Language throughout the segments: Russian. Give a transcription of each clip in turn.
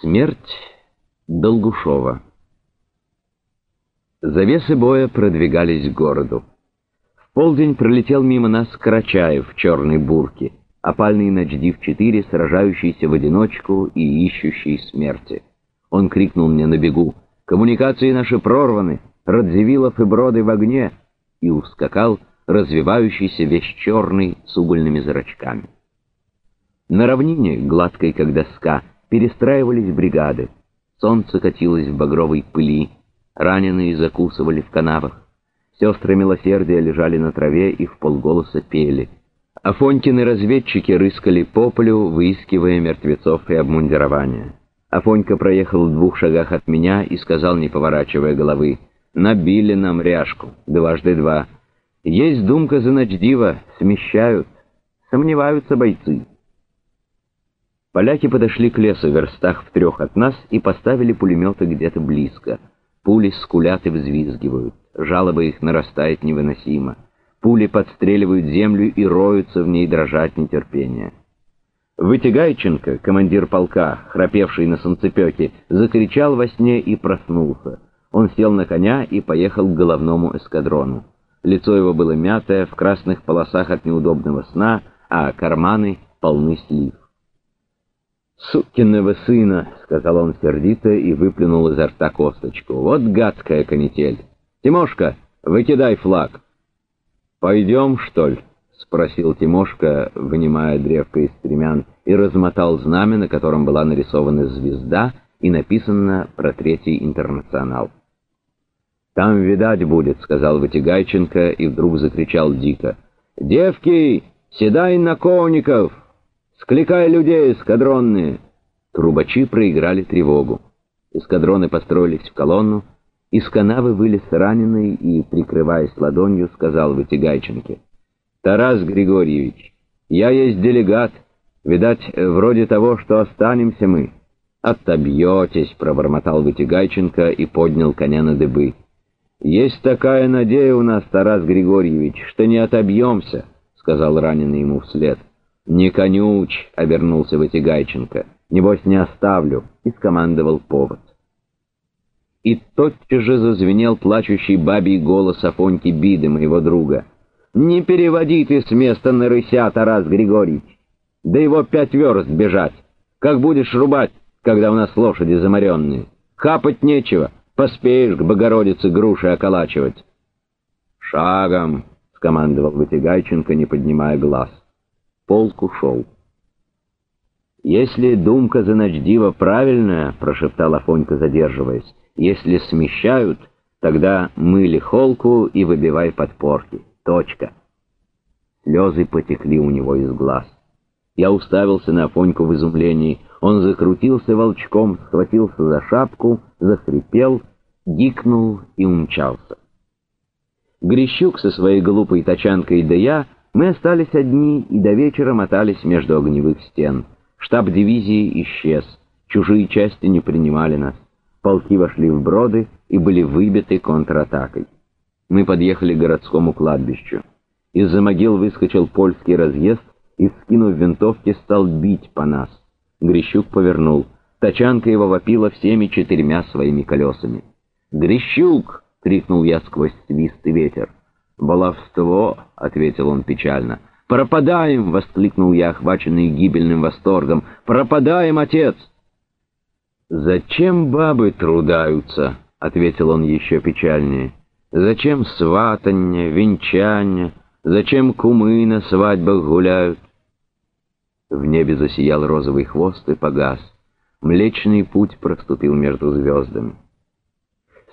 Смерть Долгушова Завесы боя продвигались к городу. В полдень пролетел мимо нас Карачаев в черной бурке, опальный Ночдив-4, сражающийся в одиночку и ищущий смерти. Он крикнул мне на бегу «Коммуникации наши прорваны! Радзивиллов и Броды в огне!» и ускакал, развивающийся весь черный с угольными зрачками. На равнине, гладкой как доска, перестраивались бригады. Солнце катилось в багровой пыли, раненые закусывали в канавах. Сестры милосердия лежали на траве и в полголоса пели. Афонькины разведчики рыскали по полю, выискивая мертвецов и обмундирования. Афонька проехал в двух шагах от меня и сказал, не поворачивая головы, «Набили нам ряжку, дважды два. Есть думка за ночдива, смещают, сомневаются бойцы». Поляки подошли к лесу в верстах в трех от нас и поставили пулеметы где-то близко. Пули скулят и взвизгивают. Жалоба их нарастает невыносимо. Пули подстреливают землю и роются в ней дрожать нетерпения. Вытягайченко, командир полка, храпевший на солнцепеке, закричал во сне и проснулся. Он сел на коня и поехал к головному эскадрону. Лицо его было мятое, в красных полосах от неудобного сна, а карманы полны слив. «Сукиного сына!» — сказал он сердито и выплюнул изо рта косточку. «Вот гадкая канитель! Тимошка, выкидай флаг!» «Пойдем, что ли?» — спросил Тимошка, вынимая древко из стремян, и размотал знамя, на котором была нарисована звезда и написано про Третий Интернационал. «Там видать будет», — сказал Вытягайченко и вдруг закричал дико. «Девки, седай на конников!» «Скликай людей, эскадронные!» Трубачи проиграли тревогу. Эскадроны построились в колонну, из канавы вылез раненый и, прикрываясь ладонью, сказал Вытягайченке. «Тарас Григорьевич, я есть делегат, видать, вроде того, что останемся мы». «Отобьетесь», — пробормотал Вытягайченко и поднял коня на дыбы. «Есть такая надея у нас, Тарас Григорьевич, что не отобьемся», — сказал раненый ему вслед. «Не конюч!» — обернулся Вытягайченко. «Небось, не оставлю!» — и скомандовал повод. И тотчас же зазвенел плачущий бабий голос Афоньки Биды, моего друга. «Не переводи ты с места на рыся, Тарас Григорьевич! Да его пять верст бежать! Как будешь рубать, когда у нас лошади заморенные? Хапать нечего, поспеешь к Богородице груши околачивать!» «Шагом!» — скомандовал Вытягайченко, не поднимая глаз полк ушел. «Если думка за ночдива правильная, — прошептал Афонька, задерживаясь, — если смещают, тогда мыли холку и выбивай подпорки. Точка». Слезы потекли у него из глаз. Я уставился на Афоньку в изумлении. Он закрутился волчком, схватился за шапку, захрипел, гикнул и умчался. Грищук со своей глупой тачанкой да я — мы остались одни и до вечера мотались между огневых стен. Штаб дивизии исчез, чужие части не принимали нас. Полки вошли в броды и были выбиты контратакой. Мы подъехали к городскому кладбищу. Из-за могил выскочил польский разъезд и, скинув винтовки, стал бить по нас. Грищук повернул. Тачанка его вопила всеми четырьмя своими колесами. «Грищук!» — крикнул я сквозь свист и ветер. «Баловство!» — ответил он печально. «Пропадаем!» — воскликнул я, охваченный гибельным восторгом. «Пропадаем, отец!» «Зачем бабы трудаются?» — ответил он еще печальнее. «Зачем сватанье, венчанье? Зачем кумы на свадьбах гуляют?» В небе засиял розовый хвост и погас. Млечный путь проступил между звездами.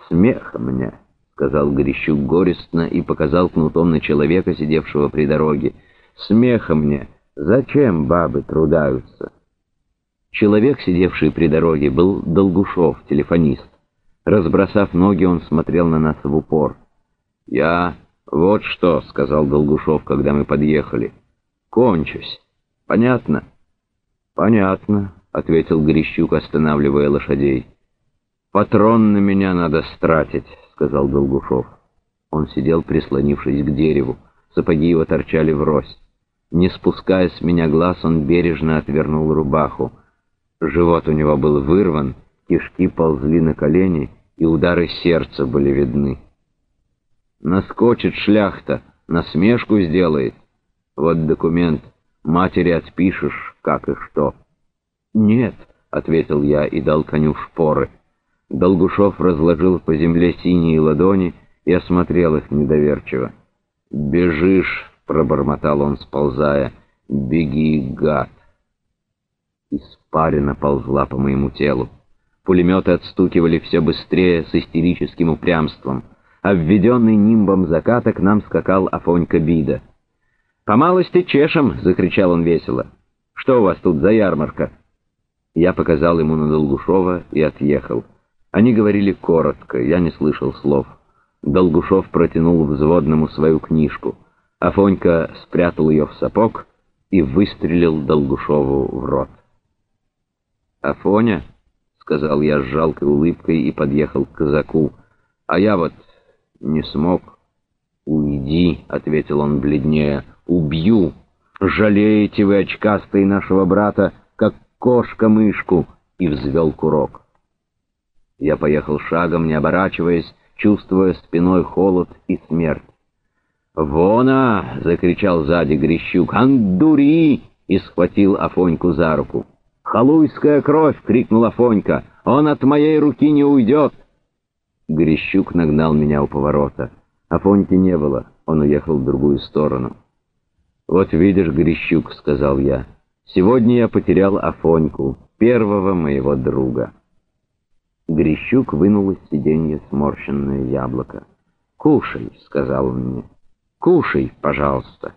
«Смех мне!» — сказал Грищук горестно и показал кнутом на человека, сидевшего при дороге. «Смеха мне! Зачем бабы трудаются?» Человек, сидевший при дороге, был Долгушов, телефонист. Разбросав ноги, он смотрел на нас в упор. «Я... вот что», — сказал Долгушов, когда мы подъехали. «Кончусь. Понятно?» «Понятно», — ответил Грищук, останавливая лошадей. «Патрон на меня надо стратить», — сказал Долгушов. Он сидел, прислонившись к дереву. Сапоги его торчали врозь. Не спуская с меня глаз, он бережно отвернул рубаху. Живот у него был вырван, кишки ползли на колени, и удары сердца были видны. Наскочит шляхта, насмешку сделает. Вот документ, матери отпишешь, как и что. «Нет», — ответил я и дал коню шпоры. Долгушов разложил по земле синие ладони и осмотрел их недоверчиво. «Бежишь», — пробормотал он, сползая, — «беги, гад». Испарина ползла по моему телу. Пулеметы отстукивали все быстрее с истерическим упрямством. Обведенный нимбом заката к нам скакал Афонька Бида. «По малости чешем!» — закричал он весело. «Что у вас тут за ярмарка?» Я показал ему на Долгушова и отъехал. Они говорили коротко, я не слышал слов. Долгушов протянул взводному свою книжку. Афонька спрятал ее в сапог и выстрелил Долгушову в рот. «Афоня?» — сказал я с жалкой улыбкой и подъехал к казаку. «А я вот не смог». «Уйди», — ответил он бледнее, — «убью. Жалеете вы, очкастые, нашего брата, как кошка-мышку», — и взвел курок. Я поехал шагом, не оборачиваясь, чувствуя спиной холод и смерть. «Вона!» — закричал сзади Грищук. «Андури!» — и схватил Афоньку за руку. «Халуйская кровь!» — крикнул Афонька. «Он от моей руки не уйдет!» Грищук нагнал меня у поворота. Афоньки не было, он уехал в другую сторону. «Вот видишь, Грищук», — сказал я, — «сегодня я потерял Афоньку, первого моего друга». Грищук вынул из сиденья сморщенное яблоко. «Кушай», — сказал он мне, — «кушай, пожалуйста».